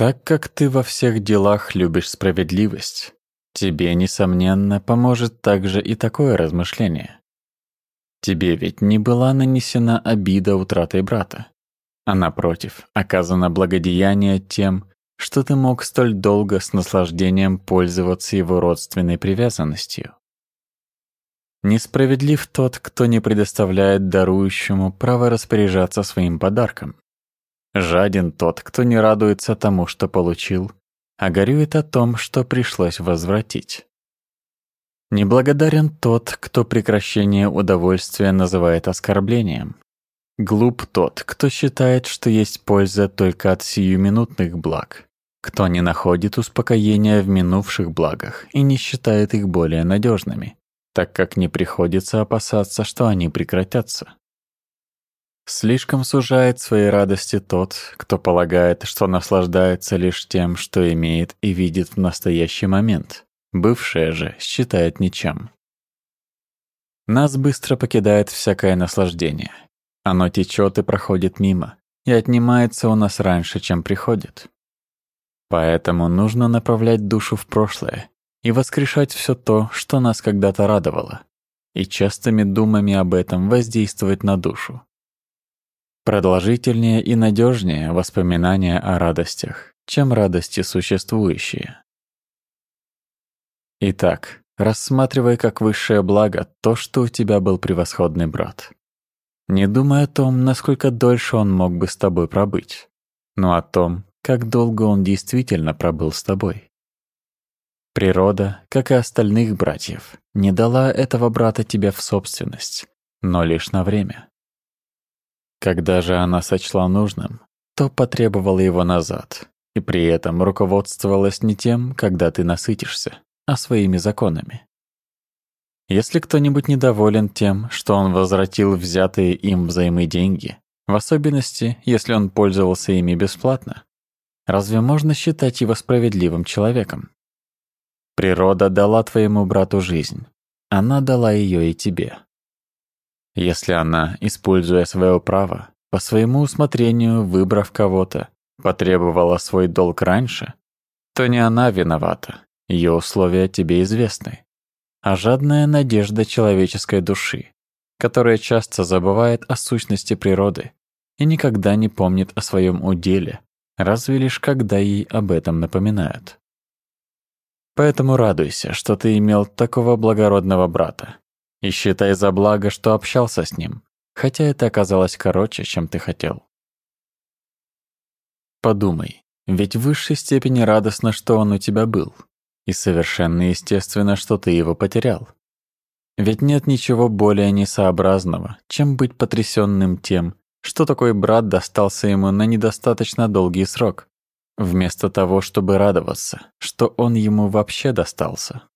Так как ты во всех делах любишь справедливость, тебе, несомненно, поможет также и такое размышление. Тебе ведь не была нанесена обида утратой брата, а напротив, оказано благодеяние тем, что ты мог столь долго с наслаждением пользоваться его родственной привязанностью. Несправедлив тот, кто не предоставляет дарующему право распоряжаться своим подарком. Жаден тот, кто не радуется тому, что получил, а горюет о том, что пришлось возвратить. Неблагодарен тот, кто прекращение удовольствия называет оскорблением. Глуп тот, кто считает, что есть польза только от сиюминутных благ, кто не находит успокоения в минувших благах и не считает их более надежными, так как не приходится опасаться, что они прекратятся. Слишком сужает свои радости тот, кто полагает, что наслаждается лишь тем, что имеет и видит в настоящий момент. Бывшее же считает ничем. Нас быстро покидает всякое наслаждение. Оно течет и проходит мимо, и отнимается у нас раньше, чем приходит. Поэтому нужно направлять душу в прошлое и воскрешать все то, что нас когда-то радовало, и частыми думами об этом воздействовать на душу. Продолжительнее и надежнее воспоминания о радостях, чем радости существующие. Итак, рассматривай как высшее благо то, что у тебя был превосходный брат. Не думай о том, насколько дольше он мог бы с тобой пробыть, но о том, как долго он действительно пробыл с тобой. Природа, как и остальных братьев, не дала этого брата тебе в собственность, но лишь на время. Когда же она сочла нужным, то потребовала его назад, и при этом руководствовалась не тем, когда ты насытишься, а своими законами. Если кто-нибудь недоволен тем, что он возвратил взятые им взаймы деньги, в особенности, если он пользовался ими бесплатно, разве можно считать его справедливым человеком? Природа дала твоему брату жизнь, она дала ее и тебе. Если она, используя свое право, по своему усмотрению выбрав кого-то, потребовала свой долг раньше, то не она виновата, ее условия тебе известны, а жадная надежда человеческой души, которая часто забывает о сущности природы и никогда не помнит о своем уделе, разве лишь когда ей об этом напоминают. Поэтому радуйся, что ты имел такого благородного брата, и считай за благо, что общался с ним, хотя это оказалось короче, чем ты хотел. Подумай, ведь в высшей степени радостно, что он у тебя был, и совершенно естественно, что ты его потерял. Ведь нет ничего более несообразного, чем быть потрясенным тем, что такой брат достался ему на недостаточно долгий срок, вместо того, чтобы радоваться, что он ему вообще достался.